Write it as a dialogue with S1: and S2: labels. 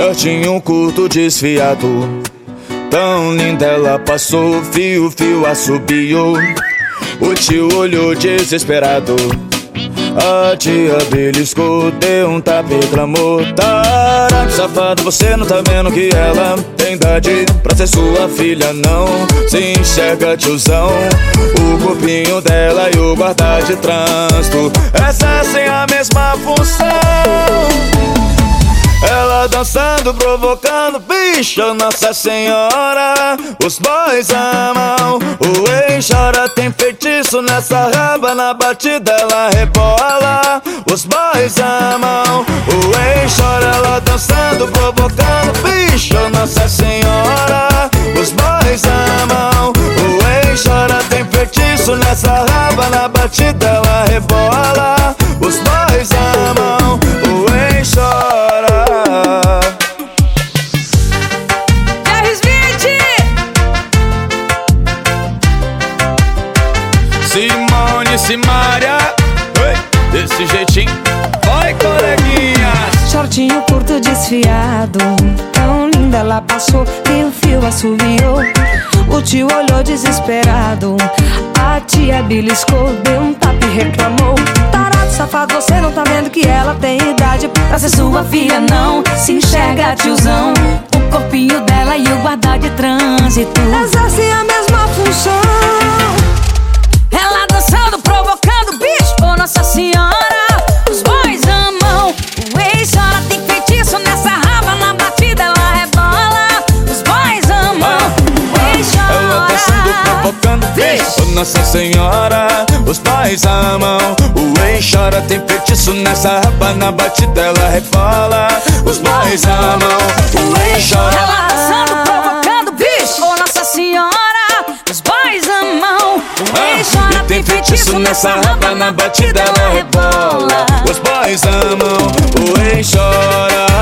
S1: Shortinho curto desfiado. Tão linda ela passou Fio, fio assobiou O tio olhou desesperado. A tia beliscou, deu um tapa e clamou Tarado, safado, você não tá vendo que ela tem idade? Pra ser sua filha, não Se enxerga, tiozão. O corpinho dela e o guarda de trânsito. Exercem a mesma função ela dançando, provocando, bicho, Nossa Senhora. Os boys amam, o ex chora Tem feitiço nessa raba, na batida ela rebola. Os boys amam, o ex chora Ela dançando, provocando, bicho, Nossa Senhora. Os boys amam, o ex chora Tem feitiço nessa raba, na batida ela rebola Simone Simaria. Desse jeitinho. Vai, coleguinha.
S2: Shortinho curto desfiado. Tão linda ela passou E o fio assobiou O tio olhou desesperado. A tia beliscou Deu um tapa e reclamou. Tarado, safado, você não tá vendo que ela tem idade Pra ser sua filha, não. Se enxerga, tiozão. O corpinho dela e o guarda de trânsito. Exerce a mesma função
S1: Nossa Senhora, os pais amam. O ex chora, tem feitiço nessa raba, na batida ela rebola. Os boys amam, o ex chora.
S2: Ela dançando, provocando, bicho. Oh, Nossa Senhora. Os boys amam, o ex chora,
S1: ah, tem feitiço nessa raba, na batida ela rebola. Os boys amam, o ex chora.